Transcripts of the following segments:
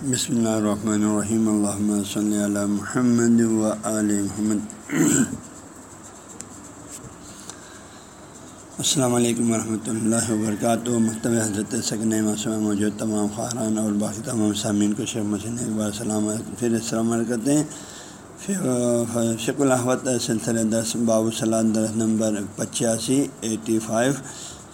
بسم اللہ الرحمن الرحیم الحمۃ صلی علی محمد و علیہ محمد السلام علیکم ورحمۃ اللہ وبرکاتہ مکتب حضرت سکن مسئلہ موجود تمام خاران اور باقی تمام سامعین کو شیخ مسین ایک بار سلام پھر السلام کرتے ہیں. شیخ الحمد سلسلہ دس، باب صلاح درس نمبر پچاسی eighty five.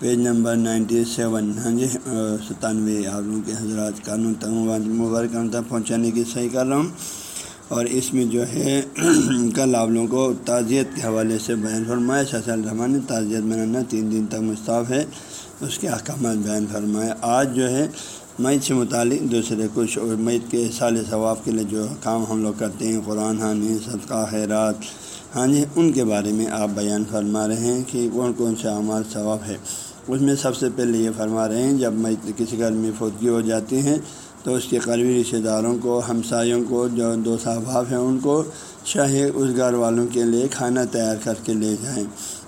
Page number ninety seven ہاں جی ستانوے آپ لوگوں کے حضرات قانون تک مبارک تک پہنچانے کی صحیح کر رہا ہوں اور اس میں جو ہے، کل آپ لوگوں کو تعزیت کے حوالے سے بیان فرمایا۔ شاہ الرحمان نے تعزیت بنانا تین دن تک مستعف ہے۔ اس کے احکامات بیان فرمائے آج جو ہے، میت سے متعلق دوسرے کچھ اور میت کے سال ثواب کے لیے جو کام ہم لوگ کرتے ہیں، قرآن حانی صدقہ، خیرات ہاں جی ان کے بارے میں آپ بیان فرما رہے ہیں کہ کون کون سے اعمال ثواب ہے اس میں سب سے پہلے یہ فرما رہے ہیں، جب میں کسی گھر میں فوتگی ہو جاتی ہیں، تو اس کے قریبی رشتہ داروں کو، ہمسایوں کو، جو دو صحباب ہیں، ان کو چاہے اس گھر والوں کے لیے کھانا تیار کر کے لے جائیں۔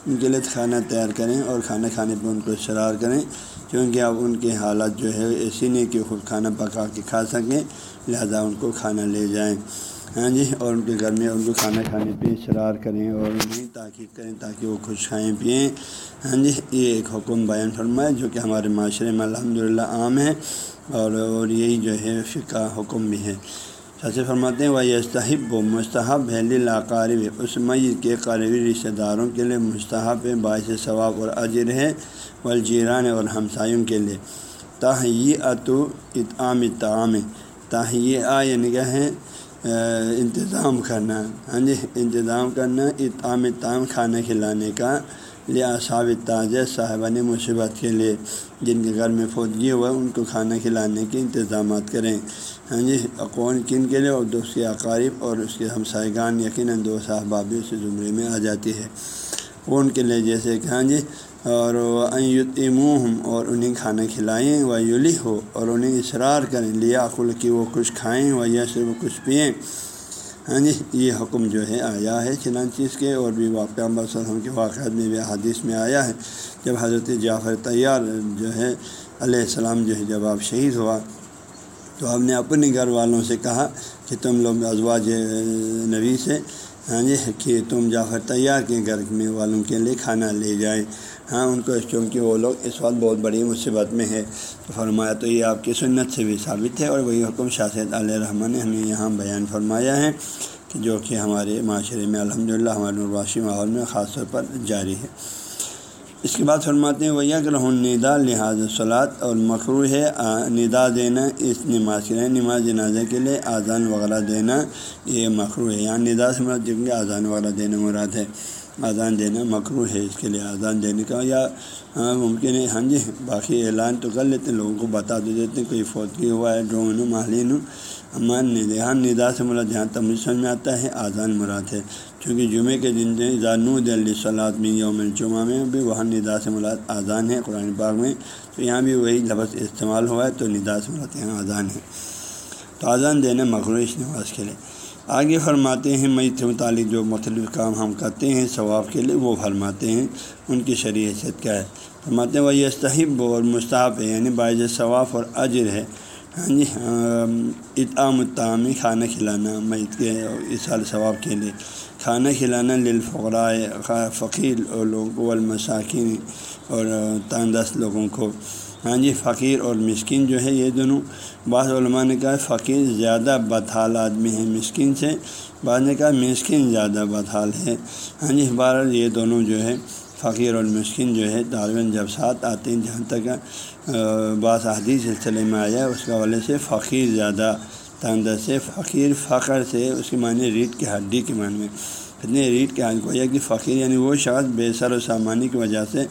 ان کے لیے کھانا تیار کریں اور کھانا کھانے پہ ان کو اشرار کریں کیونکہ اب ان کے حالت جو ہے ایسی نہیں کہ خود کھانا پکا کے کھا سکیں، لہذا ان کو کھانا لے جائیں۔ ہاں جی اور ان کے گھر میں ان کو کھانا کھانے پہ اشرار کریں اور انہیں تاکید کریں تاکہ وہ کچھ کھائیں پئیں ہاں جی یہ ایک حکم بیان فرمائے جو کہ ہمارے معاشرے میں الحمد للہ عام ہے اور اور یہی جو ہے فقہ حکم بھی ہے۔ سچے فرماتے ہیں وہ استحب و مستحب ہے لاقارب اس میت کے قریبی رشتہ داروں کے لیے مستحب ہے، باعث ثواب اور اجر ہے۔ والجیران اور ہمسایوں کے لیے۔ تاہی اتو اطعام تعام تاہی آ یعنی کیا ہے انتظام کرنا۔ ہاں جی انتظام کرنا اطعام تام کھانا کھلانے کا لیا صاب تاج صاحبان مصیبت کے لیے جن کے گھر میں فوجی ہوا، ان کو کھانا کھلانے کے انتظامات کریں۔ ہاں جی کون کن کے لیے اور دوست کے اقارب اور اس کے ہمسائے گان یقیناً دو صاحبابی اس زمرے میں آ جاتی ہے۔ ان کے لیے جیسے کہ ہاں جی اور ایموہم اور انہیں کھانا کھلائیں و یولی ہو اور انہیں اصرار کریں لیا عقل کہ وہ کچھ کھائیں و یا سے وہ کچھ پئیں۔ ہاں جی یہ حکم جو ہے، آیا ہے چنان چیز کے، اور بھی واقعہ وسلم کے واقعات میں بھی حدیث میں آیا ہے۔ جب حضرت جعفر تیار جو ہے، علیہ السلام جو ہے، جب آپ شہید ہوا، تو ہم نے اپنے گھر والوں سے کہا کہ تم لوگ ازواج نبی سے ہاں جی کہ تم جعفر تیار کے گھر میں والوں کے لیے کھانا لے جائیں۔ ہاں ان کو چونکہ وہ لوگ اس وقت بہت بڑی مصیبت میں ہے تو فرمایا تو یہ آپ کی سنت سے بھی ثابت ہے اور وہی حکم شاست علیہ رحمٰن نے ہمیں یہاں بیان فرمایا ہے کہ جو کہ ہمارے معاشرے میں الحمد للہ ہمارے نرواشی ماحول میں خاص طور پر جاری ہے۔ اس کے بعد فرماتے ہیں وہ یکرہ ندا لحاظ سلاد اور مخرو ہے ندا دینا اس نماز کے لیے، نماز جنازے کے لیے اذان وغیرہ دینا، یہ مخرو ہے۔ یہاں ندا سے مراد جن کے اذان وغیرہ دینا مراد ہے۔ اذان دینا مکرو ہے اس کے لیے اذان دینے کا، یا ہاں ممکن ہے ہاں جی باقی اعلان تو کر لیتے ہیں، لوگوں کو بتا دے دیتے ہیں، کوئی فوتگی ہوا ہے، ڈرون ہوں مالین ہوں امان ندا ہاں، ندا سے مراد جہاں تک مجھے سمجھ میں آتا ہے آزان مراد ہے۔ چونکہ جمعے کے دن زانو دلی صلاحات میں یوم الجمعہ میں بھی وہاں ندا سے مراد آزان ہے قرآن پاک میں۔ تو یہاں بھی وہی لفظ استعمال ہوا ہے، تو ندا سے مراد یہاں آزان ہے۔ تو آزان دینا مغرو اس نواز کے لیے۔ آگے فرماتے ہیں میت سے متعلق جو مختلف کام ہم کرتے ہیں، ثواب کے لیے وہ فرماتے ہیں، ان کی شرع حیثیت کیا ہے؟ فرماتے ہیں وہ یہ صحب اور مستحب ہے یعنی باعث ثواف اور اجر ہے۔ ہاں جی اطعام الطعامی کھانا کھلانا، میت کے اصال ثواب کے لیے۔ کھانا کھلانا للفقراء فقیر اور لوگوں کو المساکین اور تاندس لوگوں کو۔ ہاں جی فقیر اور مسکین جو ہے یہ دونوں بعض علماء نے کہا فقیر زیادہ بدحال آدمی ہے مسکین سے، بعض نے کہا مسکین زیادہ بدحال ہے ہاں جی بہرحال یہ دونوں جو ہے فقیر اور مسکین جو ہے طالباً جب ساتھ آتے ہیں، جہاں تک بعض حدیث سلسلے میں آیا، اس کے حوالے سے فقیر زیادہ تندر سے، فقیر فخر سے، اس کے معنی ریٹ کی ہڈی کے معنی میں۔ اتنے ریٹ کے کو کہ فقیر یعنی وہ شخص بے سر و سامانی کی وجہ سے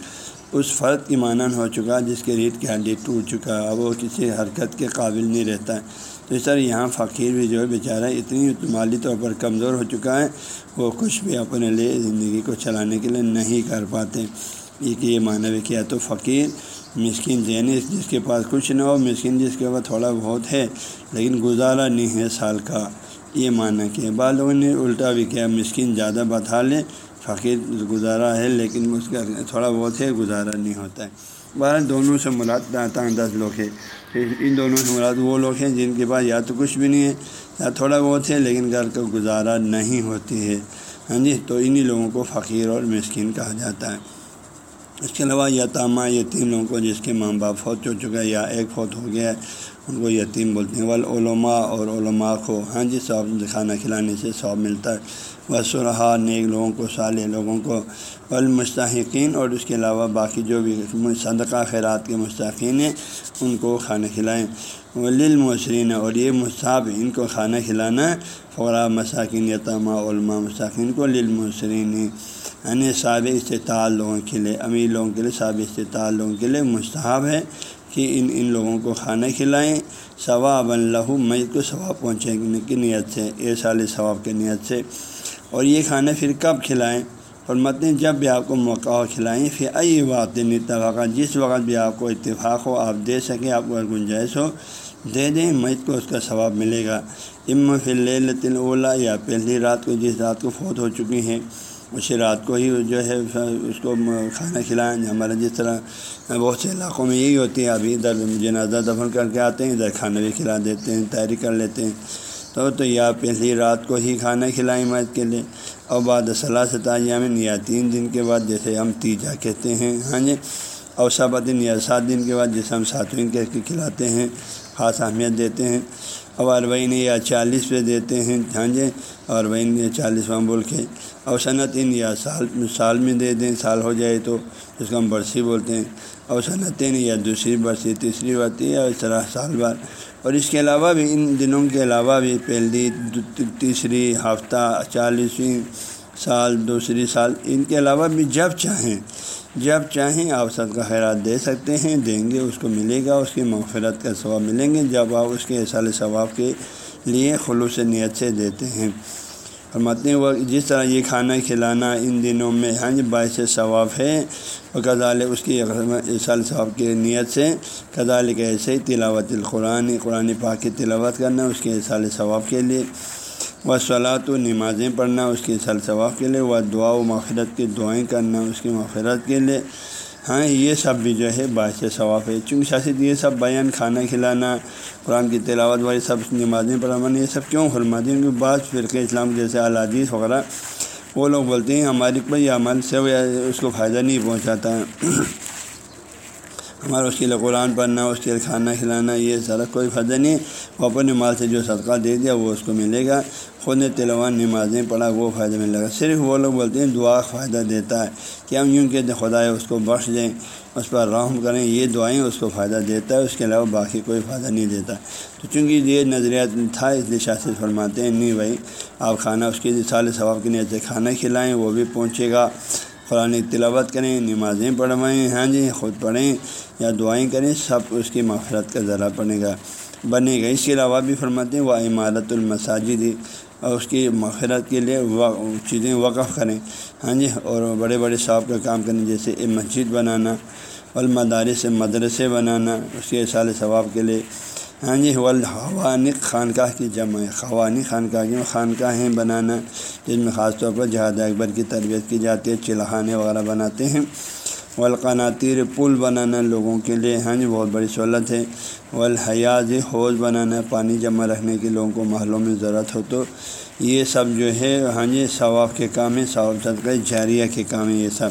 اس فرد کی مانن ہو چکا، جس کے ریٹ کی ہڈی ٹوٹ چکا، اب وہ کسی حرکت کے قابل نہیں رہتا۔ ہے تو اس طرح یہاں فقیر بھی جو ہے بیچارہ اتنی مالی طور پر کمزور ہو چکا ہے، وہ کچھ بھی اپنے لیے زندگی کو چلانے کے لیے نہیں کر پاتے۔ یہ کہ یہ معنی بھی کیا تو فقیر، مسکین یعنی جس کے پاس کچھ نہ ہو، مسکین جس کے پاس تھوڑا بہت ہے، لیکن گزارا نہیں ہے سال کا۔ یہ معنی کیا بعض لوگوں نے الٹا بھی کیا، مسکین زیادہ بتا لے فقیر گزارا ہے، لیکن اس کا تھوڑا بہت ہے، گزارا نہیں ہوتا ہے۔ بارہ دونوں سے مراد تانگ دس لوگ ہیں۔ پھر ان دونوں سے مراد وہ لوگ ہیں جن کے پاس یا تو کچھ بھی نہیں ہے، یا تھوڑا بہت ہے، لیکن گھر کا گزارا نہیں ہوتی ہے۔ ہاں جی؟ تو انہی لوگوں کو فقیر اور مسکین کہا جاتا ہے۔ اس کے علاوہ یتامہ یتیم لوگوں کو جس کے ماں باپ فوت ہو چکا ہے یا ایک فوت ہو گیا ہے ان کو یتیم بولتے ہیں۔ علماء اور علماء کو ہاں جی سواب کھانا کھلانے سے سواب ملتا ہے۔ وسرحا نیک لوگوں کو، صالح لوگوں کو۔ والمستحقین اور اس کے علاوہ باقی جو بھی صدقہ، خیرات کے مستحقین ہیں، ان کو کھانا کھلائیں۔ وللمسرین اور یہ مصحب ان کو کھانا کھلانا فقرا مساکین یتامہ علماء مستحقین کو للمسرین یعنی صاب استطاع لوگوں کے لیے، امیر لوگوں کے لیے صاب استطاع لوگوں کے لیے مستحب ہے۔ کہ ان ان لوگوں کو کھانا کھلائیں ثواب اللہ میت کو ثواب پہنچنے کی نیت سے اے سال ثواب کی نیت سے۔ اور یہ کھانا پھر کب کھلائیں؟ اور متن جب بھی آپ کو موقع ہو کھلائیں پھر ائی وقت اتفاق۔ جس وقت بھی آپ کو اتفاق ہو، آپ دے سکیں، آپ کو گنجائش ہو، دے دیں میت کو، اس کا ثواب ملے گا۔ ام فی اللیلۃ اولا یا پہلی رات کو، جس رات کو فوت ہو چکی ہیں اسی رات کو ہی جو ہے اس کو کھانا کھلائیں ہمارا جس طرح بہت سے علاقوں میں یہی ہوتی ہے۔ ابھی ادھر جنازہ دفن کر کے آتے ہیں، ادھر کھانا بھی کھلا دیتے ہیں، تیاری کر لیتے ہیں۔ تو تو یا پہلی رات کو ہی کھانا کھلائیں مرد کے لیے۔ اور بعد صلاح سے تاجامن یا تین دن کے بعد جیسے ہم تیجا کہتے ہیں۔ ہاں جی اور سب دن یا سات دن کے بعد جیسے ہم ساتویں کہہ کے کھلاتے ہیں۔ خاص اہمیت دیتے ہیں۔ اور اربعین یا چالیس پہ دیتے ہیں ہاں جی۔ اور یا چالیس وہاں بول کے اور صنعتین یا سال سال میں دے دیں، سال ہو جائے تو اس کو ہم برسی بولتے ہیں۔ اور صنعتین یا دوسری برسی، تیسری بڑھتی ہے اور اس طرح سال بار اور اس کے علاوہ بھی، ان دنوں کے علاوہ بھی پہلی، تیسری ہفتہ، چالیسویں سال، دوسری سال، ان کے علاوہ بھی جب چاہیں جب چاہیں آپ سب کا خیرات دے سکتے ہیں، دیں گے، اس کو ملے گا، اس کی مغفرت کا ثواب ملیں گے جب آپ اس کے سال ثواب کے لیے خلوص نیت سے دیتے ہیں۔ فرماتے ہیں وہ جس طرح یہ کھانا کھلانا ان دنوں میں ہاں جی باعث ثواب ہے اور کدال اس کی سال ثواب کی نیت سے کدال کے ایسے ہی تلاوت القرآن، قرآن پاک کی تلاوت کرنا اس کے سال ثواب کے لیے۔ وہ صلاحت و نمازیں پڑھنا اس کے سال ثواب کے لیے وہ دعا و مغفرت کی دعائیں کرنا اس کی مغفرت کے لیے۔ ہاں یہ سب بھی جو ہے باعث ثواف ہے۔ چونکہ شاست یہ سب بیان، کھانا کھلانا، قرآن کی تلاوت والی سب نمازیں پڑھانا، یہ سب کیوں فرماتی ہیں کیونکہ بعض فرقے اسلام جیسے الادیث وغیرہ، وہ لوگ بولتے ہیں، ہماری کوئی عمل سے اس کو فائدہ نہیں پہنچاتا۔ ہے ہمارا اس کے لیے قرآن پڑھنا، اس کے لیے کھانا کھلانا، یہ سارا کوئی فائدہ نہیں۔ وہ اپنے مال سے جو صدقہ دے دیا، وہ اس کو ملے گا۔ خود نے تلوان نمازیں پڑھا، وہ فائدہ ملے گا۔ صرف وہ لوگ بولتے ہیں، دعا فائدہ دیتا ہے کہ ہم یوں کہتے خدا ہے اس کو بخش دیں، اس پر رحم کریں، یہ دعائیں اس کو فائدہ دیتا ہے، اس کے علاوہ باقی کوئی فائدہ نہیں دیتا۔ تو چونکہ یہ نظریات تھا، اس لیے شاست فرماتے ہیں، نہیں بھائی، آپ کھانا اس کی سال ثواب کی نیت سے کھانا کھلائیں، وہ بھی پہنچے گا۔ قرآن تلاوت کریں، نمازیں پڑھوائیں ہاں جی خود پڑھیں یا دعائیں کریں، سب اس کی مغفرت کا ذرا پڑے گا۔ بنے گا۔ اس کے علاوہ بھی فرماتے ہیں وہ عمارت المساجد۔ اور اس کی مغفرت کے لیے چیزیں وقف کریں۔ ہاں جی اور بڑے بڑے صاحب کا کام کریں جیسے مسجد بنانا، والمدارس سے مدرسے بنانا، اس کے سال ثواب کے لیے۔ ہاں جی ولحوانق خانقاہ کی جمع خوانی خانقاہ کی خانقاہیں بنانا جس میں خاص طور پر جہاد اکبر کی تربیت کی جاتی ہے چلخانے وغیرہ بناتے ہیں۔ والقناطیر پل بنانا لوگوں کے لیے ہاں جی بہت بڑی سہولت ہے۔ والحیاض حوض بنانا، پانی جمع رکھنے کے لوگوں کو محلوں میں ضرورت ہو تو یہ سب جو ہے ہاں جی ثواف کے کام ہیں، ثواب صدقہ، جاریہ کے کام ہیں یہ سب۔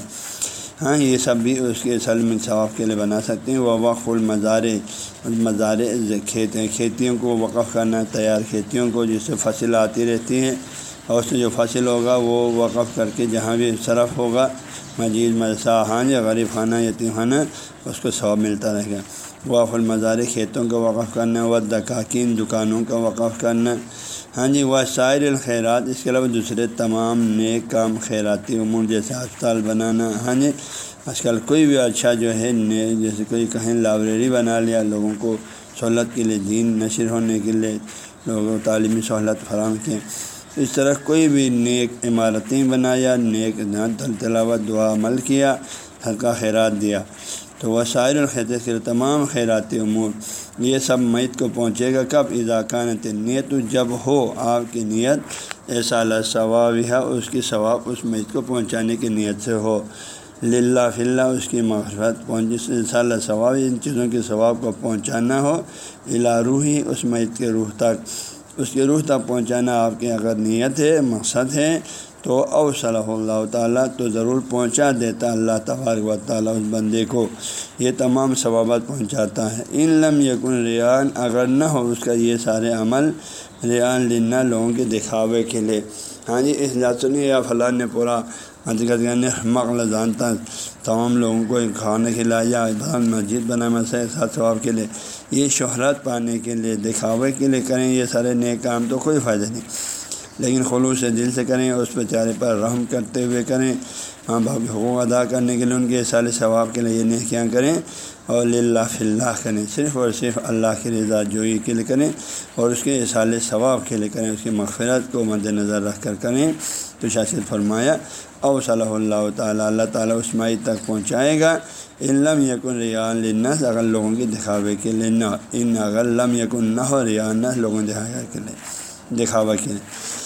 ہاں یہ سب بھی اس کے سل میں ثواف کے لیے بنا سکتے ہیں۔ وہ وقف المزارے مزارے کھیت کھیتیوں کو وقف کرنا، تیار کھیتیوں کو، جس سے فصل آتی رہتی ہیں۔ اور اس سے جو فصل ہوگا وہ وقف کر کے جہاں بھی صرف ہوگا، مجید، مدرسہ ہاں یا غریب خانہ، یتیم خانہ، اس کو ثواب ملتا رہے گا۔ وقف المزار کھیتوں کا وقف کرنا، و دکاکین، دکانوں کا وقف کرنا۔ ہاں جی وہ شاعر الخیرات، اس کے علاوہ دوسرے تمام نیک کام، خیراتی امور جیسے ہسپتال بنانا۔ ہاں جی آج کل کوئی بھی اچھا جو ہے جیسے کوئی کہیں لائبریری بنا لیا، لوگوں کو سہولت کے لیے، دین نشر ہونے کے لیے، لوگوں کو تعلیمی سہولت فراہم کی اس طرح کوئی بھی نیک عمارتیں بنایا، نیک تلاوت دعا عمل کیا ہلکا خیرات دیا۔ تو وہ الخط کے تمام خیراتی امور۔ یہ سب میت کو پہنچے گا کب؟ اضاکانت نیت جب ہو آپ کی نیت، ایسا ثواب ہے، اس کی ثواب اس میت کو پہنچانے کی نیت سے ہو۔ للہ فلّہ، اس کی مغفرت پہنچ صلی ثواب، ان چیزوں کے ثواب کو پہنچانا ہو الا روحی، اس میت کے روح تک۔ اس کے روح تک پہنچانا آپ کی اگر نیت ہے، مقصد ہے، تو او صلی اللہ تعالیٰ تو ضرور پہنچا دیتا اللہ تبارک و تعالیٰ اس بندے کو۔ یہ تمام ثوابات پہنچاتا ہے۔ ان لم یکن ریان، اگر نہ ہو اس کا یہ سارے عمل، ریان لینا لوگوں کے دکھاوے کے لیے۔ ہاں جی اس لحاظ یا فلاں نے پورا حقیقت یعنی مغل جانتا تمام لوگوں کو کھانا کھلایا مسجد بنا مسئلہ ساتھ ثواب کے لیے۔ یہ شہرت پانے کے لیے، دکھاوے کے لیے کریں، یہ سارے نئے کام تو کوئی فائدہ نہیں۔ لیکن خلوص دل سے کریں، اس بیچارے پر رحم کرتے ہوئے کریں۔ ماں باپ کے حقوق ادا کرنے کے لیے، ان کے سال ثواب کے لیے یہ نیکیاں کریں۔ اور اللہ فلّہ کریں، صرف اور صرف اللہ کی رضا جوئی کے لیے کریں اور اس کے سال ثواب کے لیے کریں، اس کی مغفرت کو مد نظر رکھ کر کریں۔ تو شاشد فرمایا او صلی اللہ تعالیٰ اللہ تعالیٰ اس مائی تک پہنچائے گا۔ علم یقن ریان لنس اگر لوگوں کے دکھاوے کے لیے نہ، ان اگر لم یقن نہ ہو، ریان لوگوں دکھایا کے لیے۔ دکھاوا کے لیے۔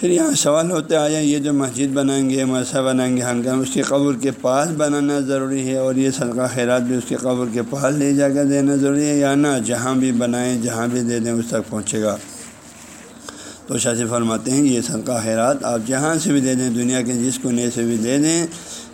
پھر یہاں سوال ہوتے آیا یہ جو مسجد بنائیں گے مدرسہ بنائیں گے ہنگام اس کے قبر کے پاس بنانا ضروری ہے اور یہ صدقہ خیرات بھی اس کے قبر کے پاس لے جا کر دینا ضروری ہے یا نہ؟ جہاں بھی بنائیں، جہاں بھی دے دیں، اس تک پہنچے گا۔ تو شاذ فرماتے ہیں یہ صدقہ خیرات آپ جہاں سے بھی دے دیں، دنیا کے جس کونے سے بھی دے دیں،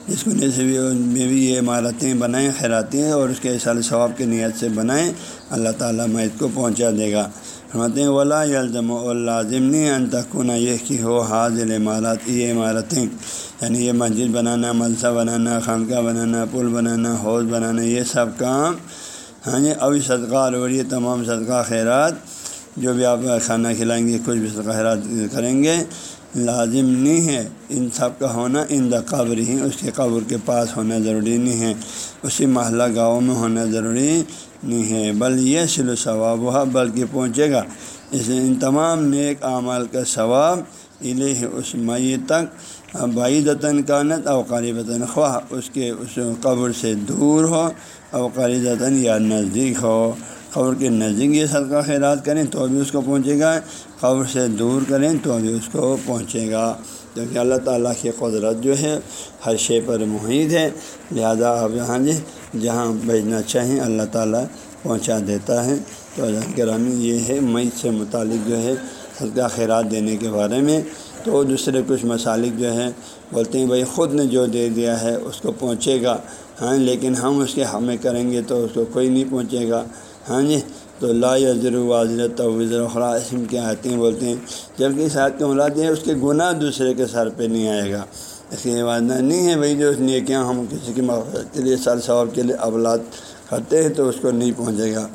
جس کونے سے بھی میں بھی یہ عمارتیں بنائیں، خیراتیں اور اس کے سال ثواب کی نیت سے بنائیں، اللہ تعالیٰ میت کو پہنچا دے گا۔ ہیں، ولا یلزم و لازم نہیں انتقن یہ کہ ہو حاضر عمارت یہ عمارتیں یعنی یہ مسجد بنانا ملسہ بنانا، خانقاہ بنانا، پل بنانا، حوض بنانا، یہ سب کام ہاں جی ابھی صدقہ اور یہ تمام صدقہ خیرات، جو بھی آپ کھانا کھلائیں گے، کچھ بھی صدقہ خیرات کریں گے، لازم نہیں ہے۔ ان سب کا ہونا ان دا قبر ہی، اس کے قبر کے پاس ہونا ضروری نہیں ہے۔ اسی محلہ گاؤں میں ہونا ضروری نہیں ہے، بل یہ سل و ثواب ہوا بلکہ پہنچے گا۔ اس ان تمام نیک اعمال کا ثواب الہ اس مئی تک بعیدتاً کانت او قریبتاً خواہ۔ اس کے اس قبر سے دور ہو او قریبتاً یا نزدیک ہو۔ قبر کے نزدیک یہ صدقہ خیرات کریں تو بھی اس کو پہنچے گا۔ قبر سے دور کریں تو بھی اس کو پہنچے گا۔ کیونکہ اللہ تعالیٰ کی قدرت جو ہے، ہر شے پر محیط ہے۔ لہذا آپ یہاں جی جہاں بھیجنا چاہیں اللہ تعالیٰ پہنچا دیتا ہے۔ تو گرامی یہ ہے مئی سے متعلق جو ہے صدقہ خیرات دینے کے بارے میں۔ تو دوسرے کچھ مسالک جو ہے بولتے ہیں، بھائی خود نے جو دے دیا ہے اس کو پہنچے گا۔ ہاں لیکن ہم اس کے ہمیں کریں گے تو اس کو کوئی نہیں پہنچے گا۔ ہاں جی تو لا یزر واضرت وزر خلا اسم کے آتے ہیں؟ بولتے ہیں جبکہ اس آیت کے مراد ہے، اس کے گناہ دوسرے کے سر پہ نہیں آئے گا۔ اس کی وعدہ نہیں ہے بھائی جو اس نیکیاں ہم کسی کی مغفرت کے لیے سال ثواب کے لیے اولاد کرتے ہیں تو اس کو نہیں پہنچے گا۔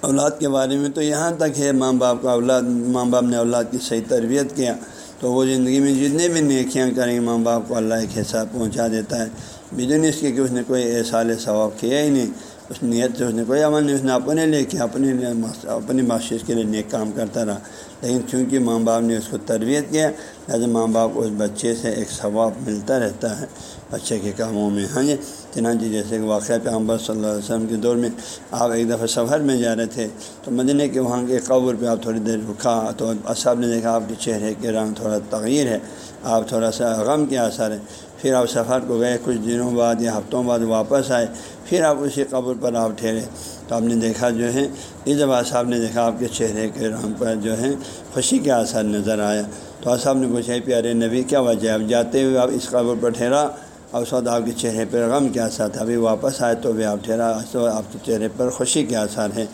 اولاد کے بارے میں تو یہاں تک ہے، ماں باپ کا اولاد ماں باپ نے اولاد کی صحیح تربیت کیا تو وہ زندگی میں جتنے بھی نیکیاں کریں گے، ماں باپ کو اللہ ایک حصہ پہنچا دیتا ہے۔ بدن اس کے کہ اس نے کوئی احسال ثواب کیا ہی نہیں۔ اس نیت سے اس نے کوئی عمل نہیں، اس نے اپنے لے کے اپنے لیے اپنی بخش کے لیے نیک کام کرتا رہا۔ لیکن چونکہ ماں باپ نے اس کو تربیت کیا لہٰذا ماں باپ اس بچے سے ایک ثواب ملتا رہتا ہے، بچے کے کاموں میں۔ ہاں جی چنانچہ جیسے کہ واقعہ پہ صلی اللہ علیہ وسلم کے دور میں آپ ایک دفعہ سفر میں جا رہے تھے، تو مدینہ کے وہاں کے قبر پہ آپ تھوڑی دیر رکھا تو اصحاب نے دیکھا آپ کے چہرے کے رنگ تھوڑا تغیر ہے، آپ تھوڑا سا غم کے اثر ہے پھر آپ سفر کو گئے، کچھ دنوں بعد یا ہفتوں بعد واپس آئے، پھر آپ اسی قبر پر آپ ٹھہرے۔ تو آپ نے دیکھا جو ہے اس دفعہ صاحب نے دیکھا آپ کے چہرے کے رنگ پر جو ہے، خوشی کا اثر نظر آیا۔ تو صاحب نے پوچھا پیارے نبی، کیا وجہ آپ جاتے ہوئے آپ اس قبر پر ٹھہرا اور اس وقت آپ کے چہرے پر غم کیا اثر تھا ابھی واپس آئے تو بھی آپ ٹھہرا تو آپ کے چہرے پر خوشی کے اثر ہے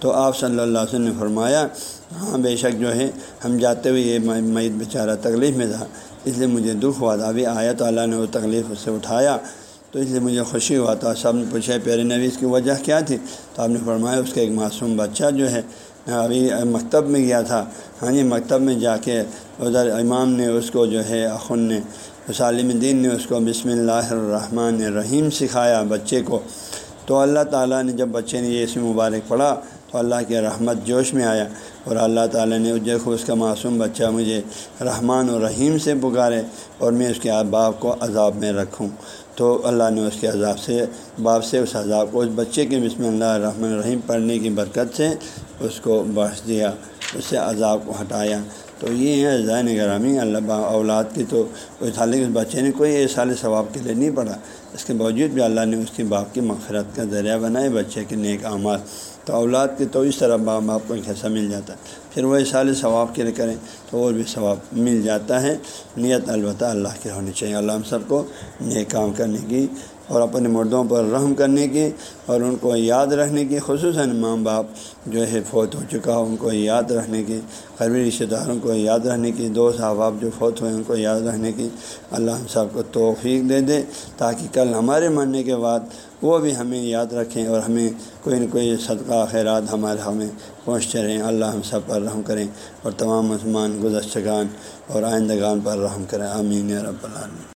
تو آپ صلی اللہ علیہ وسلم نے فرمایا ہاں بے شک جو ہے، ہم جاتے ہوئے یہ میت بیچارہ تکلیف میں تھا، اس لیے مجھے دکھ ہوا تھا۔ ابھی آیا تو اللہ نے وہ تکلیف اس سے اٹھایا، تو اس لیے مجھے خوشی ہوا تھا۔ سب نے پوچھا پیارے نبی، اس کی وجہ کیا تھی؟ تو آپ نے فرمایا، اس کا ایک معصوم بچہ جو ہے ابھی مکتب میں گیا تھا۔ ہاں جی مکتب میں جا کے ادھر امام نے اس کو جو ہے اخن نے سالم دین نے اس کو بسم اللہ الرحمن الرحیم سکھایا بچے کو۔ تو اللہ تعالیٰ نے جب بچے نے یہ اسم مبارک پڑھا، تو اللہ کے رحمت جوش میں آیا اور اللہ تعالیٰ نے دیکھو اس کا معصوم بچہ مجھے رحمان و رحیم سے پکارے اور میں اس کے باپ کو عذاب میں رکھوں۔ تو اللہ نے اس کے عذاب سے، باپ سے اس عذاب کو، اس بچے کے بسم اللہ الرحمن الرحیم پڑھنے کی برکت سے اس کو بخش دیا، اس سے عذاب کو ہٹایا۔ تو یہ ہے زین گرامی، اللہ اولاد کی تو کوئی اس بچے نے کوئی سال ثواب کے لیے نہیں پڑھا۔ اس کے باوجود بھی اللہ نے اس کے باپ کی مغفرت کا ذریعہ بنائے، بچے کے نیک اعمال۔ تو اولاد کی تو اس طرح باپ باپ کو ایک حصہ مل جاتا۔ ہے پھر وہ سال ثواب کے لیے کریں تو اور بھی ثواب مل جاتا ہے۔ نیت البتہ اللہ کی ہونی چاہیے۔ اللہ ہم سب کو نیک کام کرنے کی اور اپنے مردوں پر رحم کرنے کی اور ان کو یاد رکھنے کی خصوصاً ماں باپ جو ہے فوت ہو چکا ہو ان کو یاد رکھنے کی قریبی رشتہ داروں کو یاد رکھنے کی دوست احباب جو فوت ہوئے، ان کو یاد رکھنے کی اللہ ہم سب کو توفیق دے دے تاکہ کل ہمارے مرنے کے بعد وہ بھی ہمیں یاد رکھیں اور ہمیں کوئی نہ کوئی صدقہ، خیرات ہمارے ہمیں پہنچتے رہیں۔ اللہ ہم سب پر رحم کریں اور تمام مسلمان، گزشتگان اور آئندگان پر رحم کریں۔ آمین رب العالمین۔